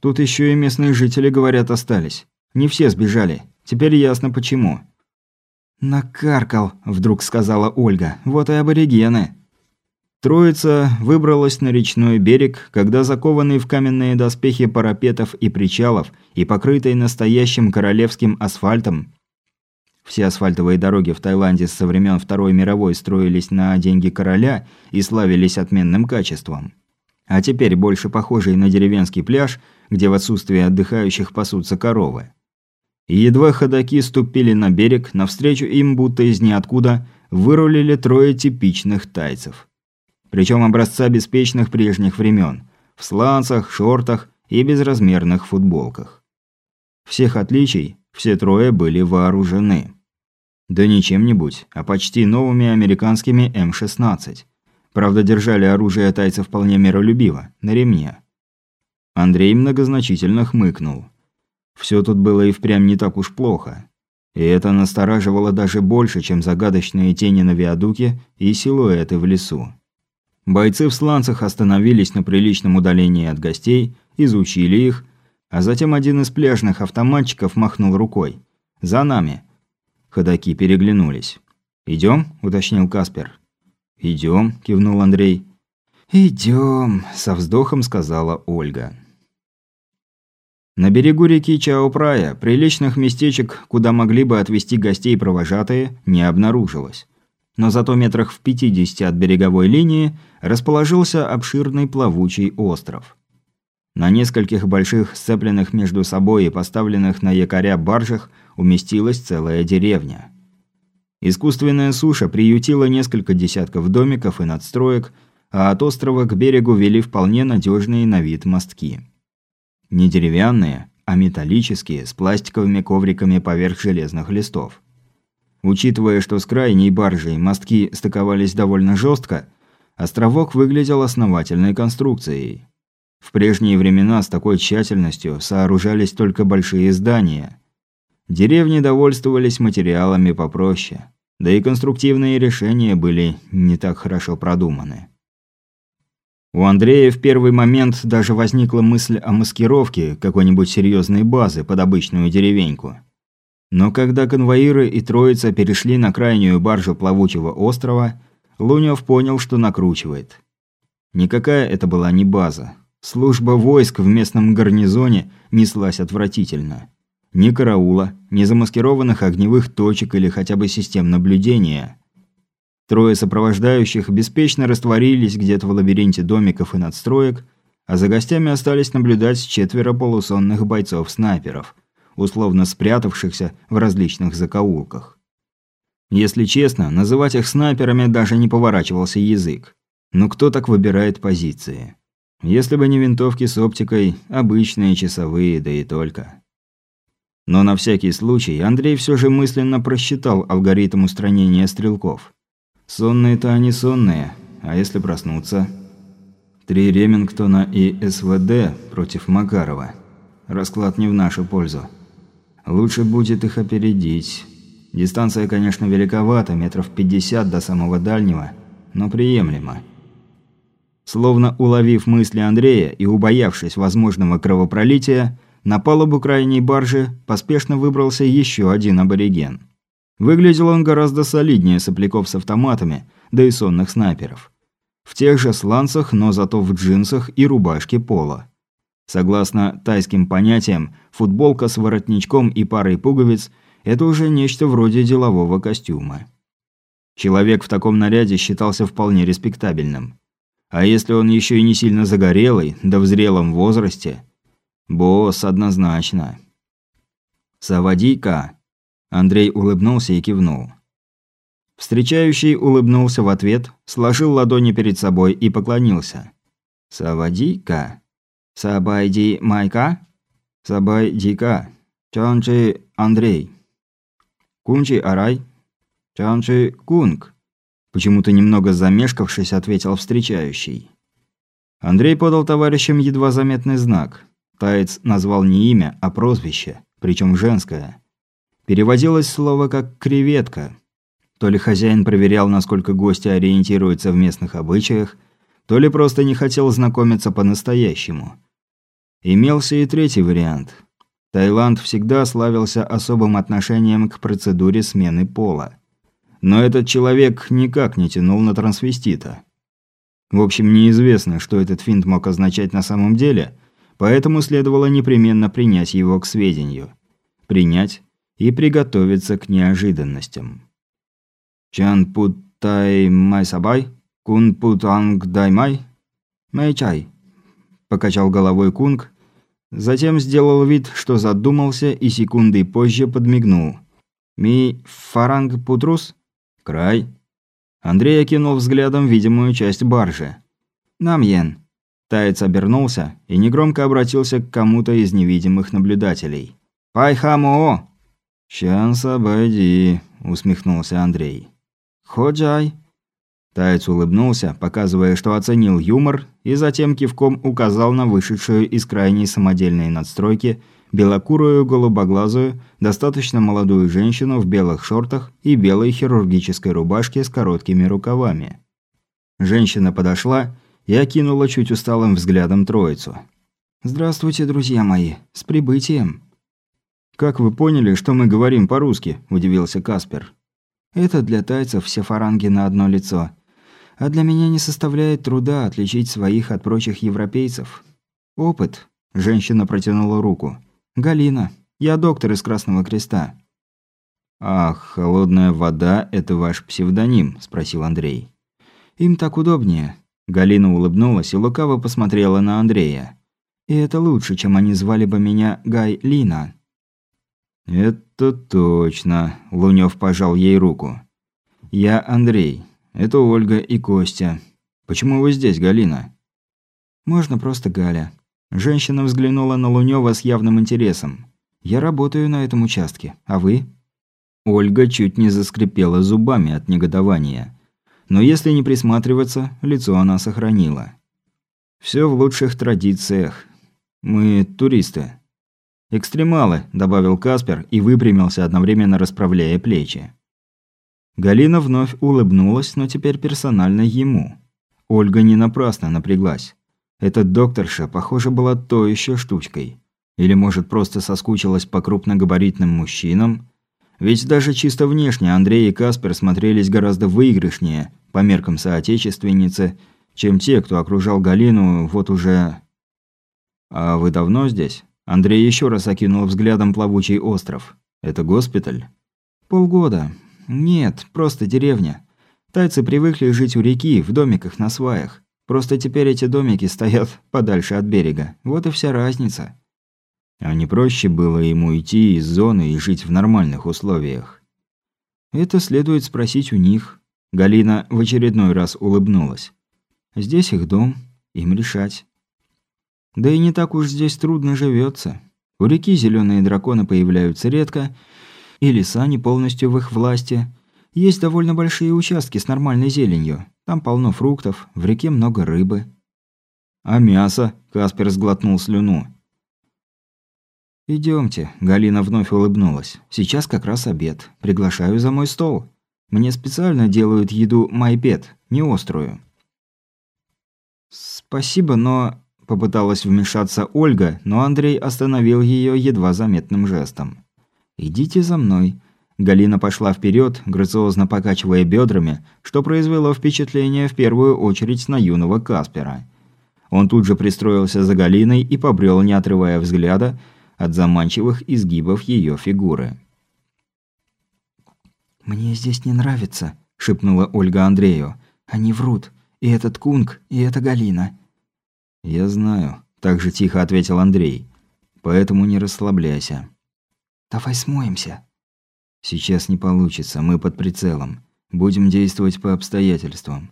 Тут еще и местные жители, говорят, остались. Не все сбежали. Теперь ясно почему». «Накаркал», – вдруг сказала Ольга. «Вот и аборигены». Троица выбралась на речной берег, когда закованный в каменные доспехи парапетов и причалов и покрытый настоящим королевским асфальтом все асфальтовые дороги в Таиланде со времен Второй мировой строились на деньги короля и славились отменным качеством. А теперь больше похожий на деревенский пляж, где в отсутствие отдыхающих пасутся коровы. И едва ходаки ступили на берег, навстречу им будто из ниоткуда вырулили трое типичных тайцев – причем образца беспечных прежних времен, в сланцах, шортах и безразмерных футболках. Всех отличий все трое были вооружены. Да не чем-нибудь, а почти новыми американскими М-16. Правда, держали оружие тайцев вполне миролюбиво, на ремне. Андрей многозначительно хмыкнул. Все тут было и впрямь не так уж плохо. И это настораживало даже больше, чем загадочные тени на виадуке и силуэты в лесу. Бойцы в сланцах остановились на приличном удалении от гостей, изучили их, а затем один из пляжных автоматчиков махнул рукой. «За нами!» Ходаки переглянулись. «Идем?» – уточнил Каспер. «Идем», – кивнул Андрей. «Идем», – со вздохом сказала Ольга. На берегу реки Чао-Прая приличных местечек, куда могли бы отвезти гостей провожатые, не обнаружилось но зато метрах в 50 от береговой линии расположился обширный плавучий остров. На нескольких больших сцепленных между собой и поставленных на якоря баржах уместилась целая деревня. Искусственная суша приютила несколько десятков домиков и надстроек, а от острова к берегу вели вполне надежные на вид мостки. Не деревянные, а металлические, с пластиковыми ковриками поверх железных листов. Учитывая, что с крайней баржей мостки стыковались довольно жестко, островок выглядел основательной конструкцией. В прежние времена с такой тщательностью сооружались только большие здания. Деревни довольствовались материалами попроще, да и конструктивные решения были не так хорошо продуманы. У Андрея в первый момент даже возникла мысль о маскировке какой-нибудь серьезной базы под обычную деревеньку – но когда конвоиры и троица перешли на крайнюю баржу плавучего острова, Лунев понял, что накручивает. Никакая это была не база. Служба войск в местном гарнизоне неслась отвратительно. Ни караула, ни замаскированных огневых точек или хотя бы систем наблюдения. Трое сопровождающих беспечно растворились где-то в лабиринте домиков и надстроек, а за гостями остались наблюдать четверо полусонных бойцов-снайперов – условно спрятавшихся в различных закоулках. Если честно, называть их снайперами даже не поворачивался язык. Но кто так выбирает позиции? Если бы не винтовки с оптикой, обычные часовые, да и только. Но на всякий случай Андрей все же мысленно просчитал алгоритм устранения стрелков. Сонные-то они сонные, а если проснуться? Три Ремингтона и СВД против Макарова. Расклад не в нашу пользу. Лучше будет их опередить. Дистанция, конечно, великовата, метров 50 до самого дальнего, но приемлемо. Словно уловив мысли Андрея и убоявшись возможного кровопролития, на палубу крайней баржи поспешно выбрался еще один абориген. Выглядел он гораздо солиднее сопляков с автоматами, да и сонных снайперов. В тех же сланцах, но зато в джинсах и рубашке пола. Согласно тайским понятиям, футболка с воротничком и парой пуговиц – это уже нечто вроде делового костюма. Человек в таком наряде считался вполне респектабельным. А если он еще и не сильно загорелый, да в зрелом возрасте – босс однозначно. «Савади-ка!» Андрей улыбнулся и кивнул. Встречающий улыбнулся в ответ, сложил ладони перед собой и поклонился. «Савади-ка!» Сабайди Майка? Сабайдика. Чанчи Андрей. Кунчи Арай. Чанчи Кунг. Почему-то немного замешкавшись, ответил встречающий. Андрей подал товарищам едва заметный знак. Таец назвал не имя, а прозвище, причем женское. Переводилось слово как «креветка». То ли хозяин проверял, насколько гости ориентируются в местных обычаях, то ли просто не хотел знакомиться по-настоящему. Имелся и третий вариант. Таиланд всегда славился особым отношением к процедуре смены пола. Но этот человек никак не тянул на трансвестита. В общем, неизвестно, что этот финт мог означать на самом деле, поэтому следовало непременно принять его к сведению. Принять и приготовиться к неожиданностям. «Чан пут тай май сабай? Кун пут анг дай май? Мэй чай?» Покачал головой Кунг, затем сделал вид, что задумался и секундой позже подмигнул. «Ми фаранг путрус?» «Край». Андрей окинул взглядом видимую часть баржи. «Намьен». Таец обернулся и негромко обратился к кому-то из невидимых наблюдателей. «Пайхамо!» «Щас обойди», – усмехнулся Андрей. «Ходжай». Таец улыбнулся, показывая, что оценил юмор, и затем кивком указал на вышедшую из крайней самодельной надстройки белокурую голубоглазую, достаточно молодую женщину в белых шортах и белой хирургической рубашке с короткими рукавами. Женщина подошла и окинула чуть усталым взглядом троицу. «Здравствуйте, друзья мои. С прибытием!» «Как вы поняли, что мы говорим по-русски?» – удивился Каспер. «Это для тайцев все фаранги на одно лицо. А для меня не составляет труда отличить своих от прочих европейцев. Опыт». Женщина протянула руку. «Галина. Я доктор из Красного Креста». «Ах, холодная вода – это ваш псевдоним?» – спросил Андрей. «Им так удобнее». Галина улыбнулась и лукаво посмотрела на Андрея. «И это лучше, чем они звали бы меня Гай Лина». «Это точно», – Лунёв пожал ей руку. «Я Андрей. Это Ольга и Костя. Почему вы здесь, Галина?» «Можно просто Галя». Женщина взглянула на Лунёва с явным интересом. «Я работаю на этом участке. А вы?» Ольга чуть не заскрипела зубами от негодования. Но если не присматриваться, лицо она сохранила. Все в лучших традициях. Мы туристы. «Экстремалы», – добавил Каспер и выпрямился, одновременно расправляя плечи. Галина вновь улыбнулась, но теперь персонально ему. Ольга не напрасно напряглась. Эта докторша, похоже, была то еще штучкой. Или, может, просто соскучилась по крупногабаритным мужчинам? Ведь даже чисто внешне Андрей и Каспер смотрелись гораздо выигрышнее, по меркам соотечественницы, чем те, кто окружал Галину вот уже... «А вы давно здесь?» Андрей еще раз окинул взглядом плавучий остров. «Это госпиталь?» «Полгода. Нет, просто деревня. Тайцы привыкли жить у реки, в домиках на сваях. Просто теперь эти домики стоят подальше от берега. Вот и вся разница». А не проще было ему идти из зоны и жить в нормальных условиях? Это следует спросить у них. Галина в очередной раз улыбнулась. Здесь их дом, им решать. Да и не так уж здесь трудно живется. У реки зеленые драконы появляются редко, и леса не полностью в их власти. Есть довольно большие участки с нормальной зеленью. Там полно фруктов, в реке много рыбы. А мясо? Каспер сглотнул слюну. Идемте, Галина вновь улыбнулась. Сейчас как раз обед. Приглашаю за мой стол. Мне специально делают еду майпет, не острую. Спасибо, но Попыталась вмешаться Ольга, но Андрей остановил ее едва заметным жестом. «Идите за мной». Галина пошла вперед, грациозно покачивая бедрами, что произвело впечатление в первую очередь на юного Каспера. Он тут же пристроился за Галиной и побрел, не отрывая взгляда от заманчивых изгибов ее фигуры. «Мне здесь не нравится», – шепнула Ольга Андрею. «Они врут. И этот Кунг, и эта Галина. «Я знаю», – так же тихо ответил Андрей. «Поэтому не расслабляйся». «Давай смоемся». «Сейчас не получится, мы под прицелом. Будем действовать по обстоятельствам.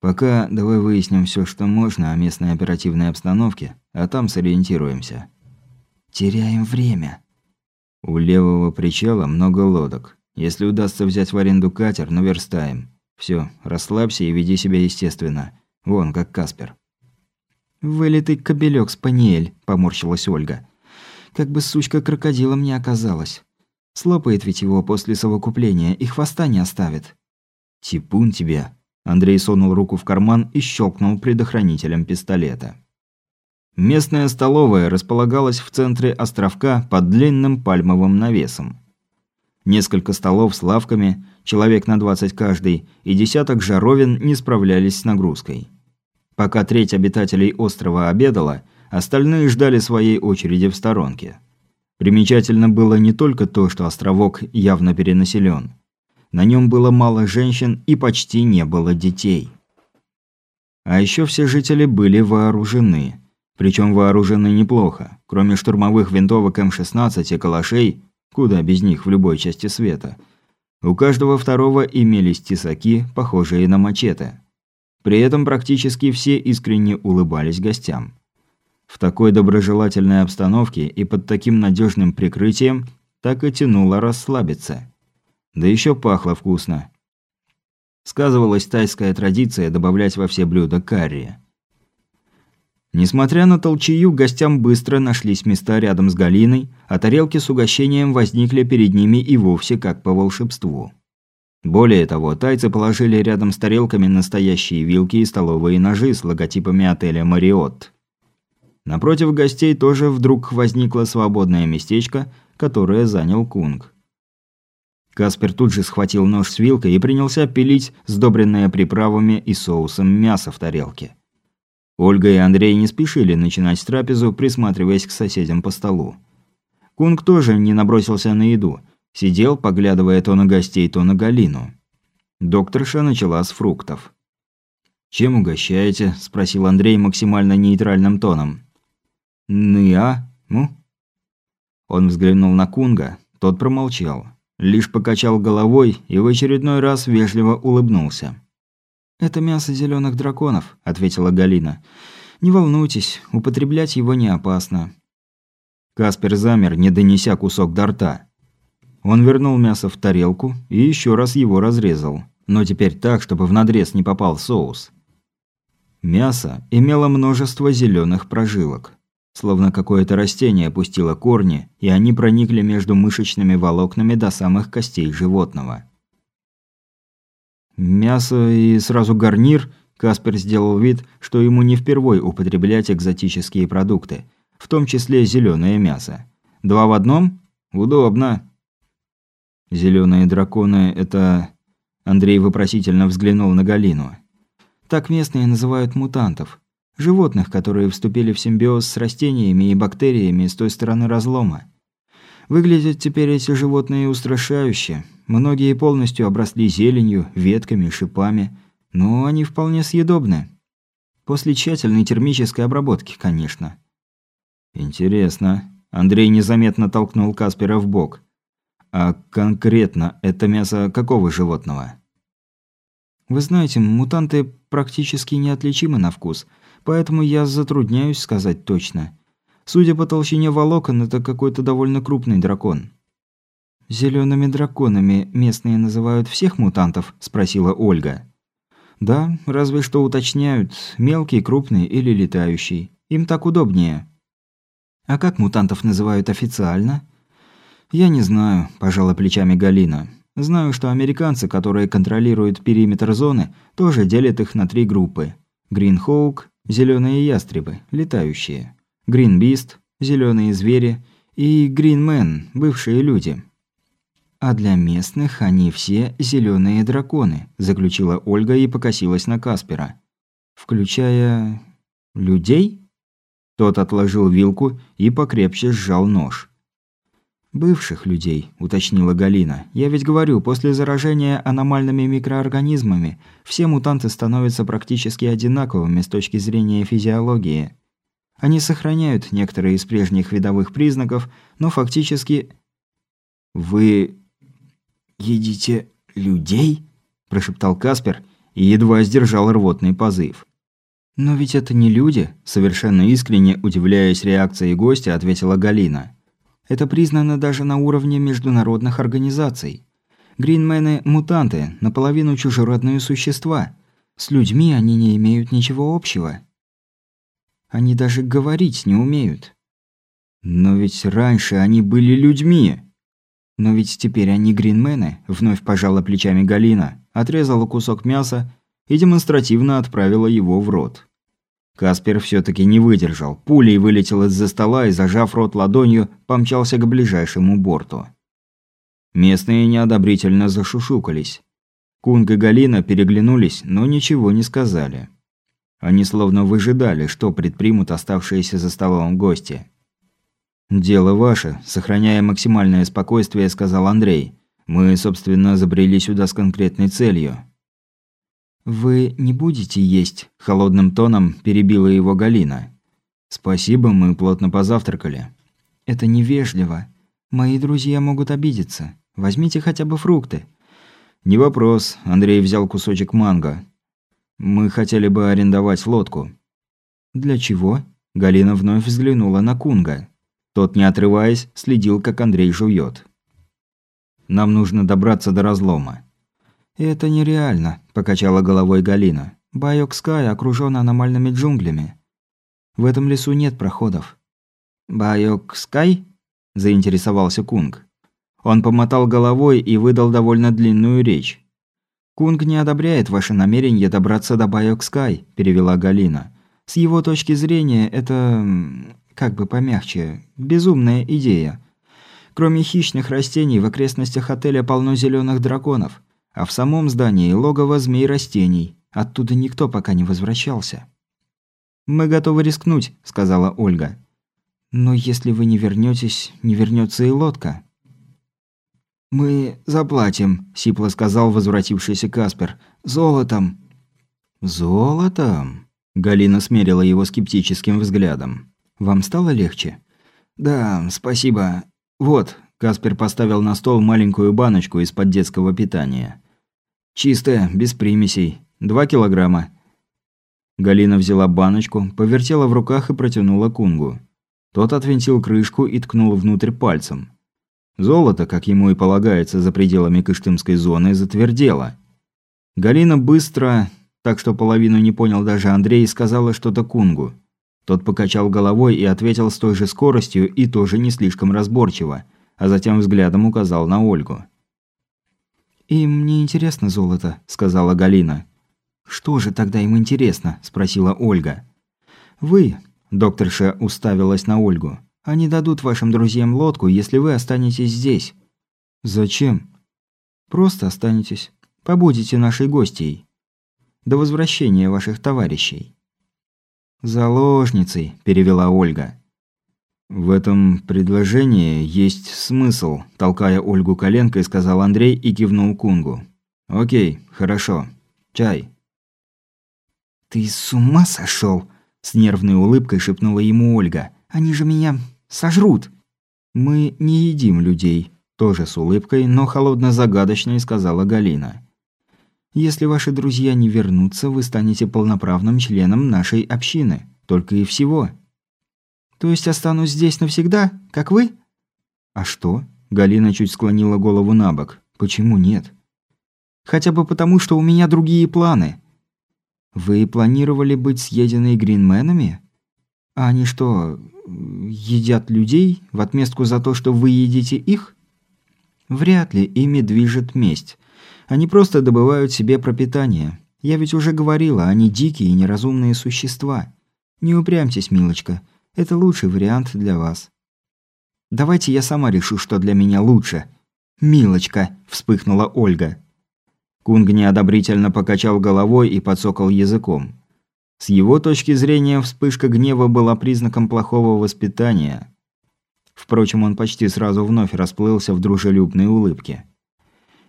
Пока давай выясним все, что можно о местной оперативной обстановке, а там сориентируемся». «Теряем время». «У левого причала много лодок. Если удастся взять в аренду катер, наверстаем. Все, расслабься и веди себя естественно. Вон, как Каспер». «Вылитый кобелек спаниель», – поморщилась Ольга. «Как бы сучка крокодилом не оказалась. Слопает ведь его после совокупления и хвоста не оставит». «Типун тебя!» Андрей сунул руку в карман и щелкнул предохранителем пистолета. Местная столовая располагалась в центре островка под длинным пальмовым навесом. Несколько столов с лавками, человек на 20 каждый, и десяток жаровин не справлялись с нагрузкой. Пока треть обитателей острова обедала, остальные ждали своей очереди в сторонке. Примечательно было не только то, что островок явно перенаселен. На нем было мало женщин и почти не было детей. А еще все жители были вооружены. Причем вооружены неплохо. Кроме штурмовых винтовок М-16 и калашей, Куда без них в любой части света. У каждого второго имелись тесаки, похожие на мачете. При этом практически все искренне улыбались гостям. В такой доброжелательной обстановке и под таким надежным прикрытием так и тянуло расслабиться. Да еще пахло вкусно. Сказывалась тайская традиция добавлять во все блюда карри. Несмотря на толчею, гостям быстро нашлись места рядом с Галиной, а тарелки с угощением возникли перед ними и вовсе как по волшебству. Более того, тайцы положили рядом с тарелками настоящие вилки и столовые ножи с логотипами отеля «Мариотт». Напротив гостей тоже вдруг возникло свободное местечко, которое занял Кунг. Каспер тут же схватил нож с вилкой и принялся пилить сдобренное приправами и соусом мясо в тарелке. Ольга и Андрей не спешили начинать трапезу, присматриваясь к соседям по столу. Кунг тоже не набросился на еду. Сидел, поглядывая то на гостей, то на Галину. Докторша начала с фруктов. «Чем угощаете?» – спросил Андрей максимально нейтральным тоном. «Ны-а? Ну?» Он взглянул на Кунга, тот промолчал. Лишь покачал головой и в очередной раз вежливо улыбнулся. «Это мясо зеленых драконов», – ответила Галина. «Не волнуйтесь, употреблять его не опасно». Каспер замер, не донеся кусок до рта. Он вернул мясо в тарелку и еще раз его разрезал, но теперь так, чтобы в надрез не попал соус. Мясо имело множество зеленых прожилок. Словно какое-то растение пустило корни, и они проникли между мышечными волокнами до самых костей животного. Мясо и сразу гарнир. Каспер сделал вид, что ему не впервой употреблять экзотические продукты, в том числе зеленое мясо. Два в одном? Удобно. Зеленые драконы – это... Андрей вопросительно взглянул на Галину. Так местные называют мутантов. Животных, которые вступили в симбиоз с растениями и бактериями с той стороны разлома. Выглядят теперь эти животные устрашающе. Многие полностью обросли зеленью, ветками, шипами, но они вполне съедобны. После тщательной термической обработки, конечно. Интересно. Андрей незаметно толкнул Каспера в бок. А конкретно это мясо какого животного? Вы знаете, мутанты практически неотличимы на вкус, поэтому я затрудняюсь сказать точно. Судя по толщине волокон, это какой-то довольно крупный дракон. Зелеными драконами местные называют всех мутантов?» – спросила Ольга. «Да, разве что уточняют, мелкий, крупный или летающий. Им так удобнее». «А как мутантов называют официально?» «Я не знаю», – пожала плечами Галина. «Знаю, что американцы, которые контролируют периметр зоны, тоже делят их на три группы. Гринхоук – зеленые ястребы, летающие. Гринбист – зеленые звери. И Гринмен – бывшие люди. «А для местных они все зеленые драконы», – заключила Ольга и покосилась на Каспера. «Включая... людей?» Тот отложил вилку и покрепче сжал нож. «Бывших людей», – уточнила Галина. «Я ведь говорю, после заражения аномальными микроорганизмами все мутанты становятся практически одинаковыми с точки зрения физиологии. Они сохраняют некоторые из прежних видовых признаков, но фактически...» «Вы едите людей?» – прошептал Каспер и едва сдержал рвотный позыв. «Но ведь это не люди», – совершенно искренне, удивляясь реакции гостя, ответила Галина. «Это признано даже на уровне международных организаций. Гринмены – мутанты, наполовину чужеродные существа. С людьми они не имеют ничего общего. Они даже говорить не умеют». «Но ведь раньше они были людьми», но ведь теперь они гринмены, вновь пожала плечами Галина, отрезала кусок мяса и демонстративно отправила его в рот. Каспер все-таки не выдержал. Пулей вылетел из-за стола и, зажав рот ладонью, помчался к ближайшему борту. Местные неодобрительно зашушукались. Кунг и Галина переглянулись, но ничего не сказали. Они словно выжидали, что предпримут оставшиеся за столом гости. «Дело ваше», – сохраняя максимальное спокойствие, сказал Андрей. «Мы, собственно, забрели сюда с конкретной целью». «Вы не будете есть?» – холодным тоном перебила его Галина. «Спасибо, мы плотно позавтракали». «Это невежливо. Мои друзья могут обидеться. Возьмите хотя бы фрукты». «Не вопрос», – Андрей взял кусочек манго. «Мы хотели бы арендовать лодку». «Для чего?» – Галина вновь взглянула на Кунга. Тот, не отрываясь, следил, как Андрей жует. «Нам нужно добраться до разлома». «Это нереально», – покачала головой Галина. «Байокскай окружен аномальными джунглями. В этом лесу нет проходов». «Байокскай?» – заинтересовался Кунг. Он помотал головой и выдал довольно длинную речь. «Кунг не одобряет ваше намерение добраться до Байокскай», – перевела Галина. «С его точки зрения, это... как бы помягче, безумная идея. Кроме хищных растений, в окрестностях отеля полно зеленых драконов. А в самом здании логово змей-растений. Оттуда никто пока не возвращался. «Мы готовы рискнуть», – сказала Ольга. «Но если вы не вернетесь, не вернется и лодка». «Мы заплатим», – сипло сказал возвратившийся Каспер. «Золотом». «Золотом?» – Галина смерила его скептическим взглядом. «Вам стало легче?» «Да, спасибо. Вот», – Каспер поставил на стол маленькую баночку из-под детского питания. Чистая, без примесей. Два килограмма. Галина взяла баночку, повертела в руках и протянула кунгу. Тот отвинтил крышку и ткнул внутрь пальцем. Золото, как ему и полагается за пределами Кыштымской зоны, затвердело. Галина быстро, так что половину не понял даже Андрей, сказала что-то кунгу. Тот покачал головой и ответил с той же скоростью и тоже не слишком разборчиво, а затем взглядом указал на Ольгу. «Им не интересно золото», – сказала Галина. «Что же тогда им интересно?» – спросила Ольга. «Вы», – докторша уставилась на Ольгу, – «они дадут вашим друзьям лодку, если вы останетесь здесь». «Зачем?» «Просто останетесь. Побудете нашей гостьей. До возвращения ваших товарищей». «Заложницей», – перевела Ольга. «В этом предложении есть смысл», – толкая Ольгу коленкой, сказал Андрей и кивнул Кунгу. «Окей, хорошо. Чай». «Ты с ума сошел? с нервной улыбкой шепнула ему Ольга. «Они же меня сожрут!» «Мы не едим людей», – тоже с улыбкой, но холодно-загадочной сказала Галина. «Если ваши друзья не вернутся, вы станете полноправным членом нашей общины. Только и всего». То есть останусь здесь навсегда, как вы? А что? Галина чуть склонила голову на бок. Почему нет? Хотя бы потому, что у меня другие планы. Вы планировали быть съеденной гринменами? А они что, едят людей в отместку за то, что вы едите их? Вряд ли ими движет месть. Они просто добывают себе пропитание. Я ведь уже говорила, они дикие и неразумные существа. Не упрямьтесь, милочка. Это лучший вариант для вас. Давайте я сама решу, что для меня лучше. Милочка, вспыхнула Ольга. Кунг неодобрительно покачал головой и подсокал языком. С его точки зрения вспышка гнева была признаком плохого воспитания. Впрочем, он почти сразу вновь расплылся в дружелюбной улыбке.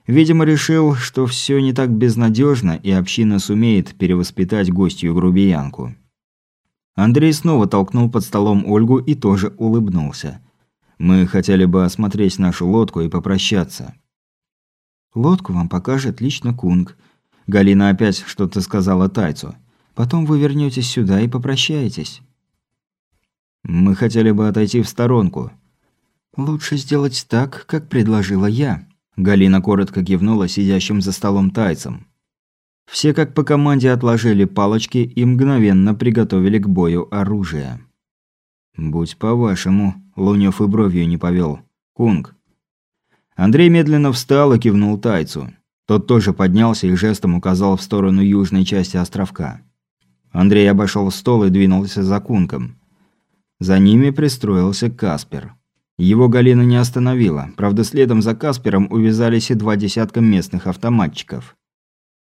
Видимо, решил, что все не так безнадежно, и община сумеет перевоспитать гостью грубиянку. Андрей снова толкнул под столом Ольгу и тоже улыбнулся. «Мы хотели бы осмотреть нашу лодку и попрощаться». «Лодку вам покажет лично Кунг». Галина опять что-то сказала Тайцу. «Потом вы вернетесь сюда и попрощаетесь». «Мы хотели бы отойти в сторонку». «Лучше сделать так, как предложила я». Галина коротко кивнула сидящим за столом тайцам. Все как по команде отложили палочки и мгновенно приготовили к бою оружие. «Будь по-вашему», – Лунёв и бровью не повел. «Кунг». Андрей медленно встал и кивнул тайцу. Тот тоже поднялся и жестом указал в сторону южной части островка. Андрей обошел стол и двинулся за кунком. За ними пристроился Каспер. Его Галина не остановила. Правда, следом за Каспером увязались и два десятка местных автоматчиков.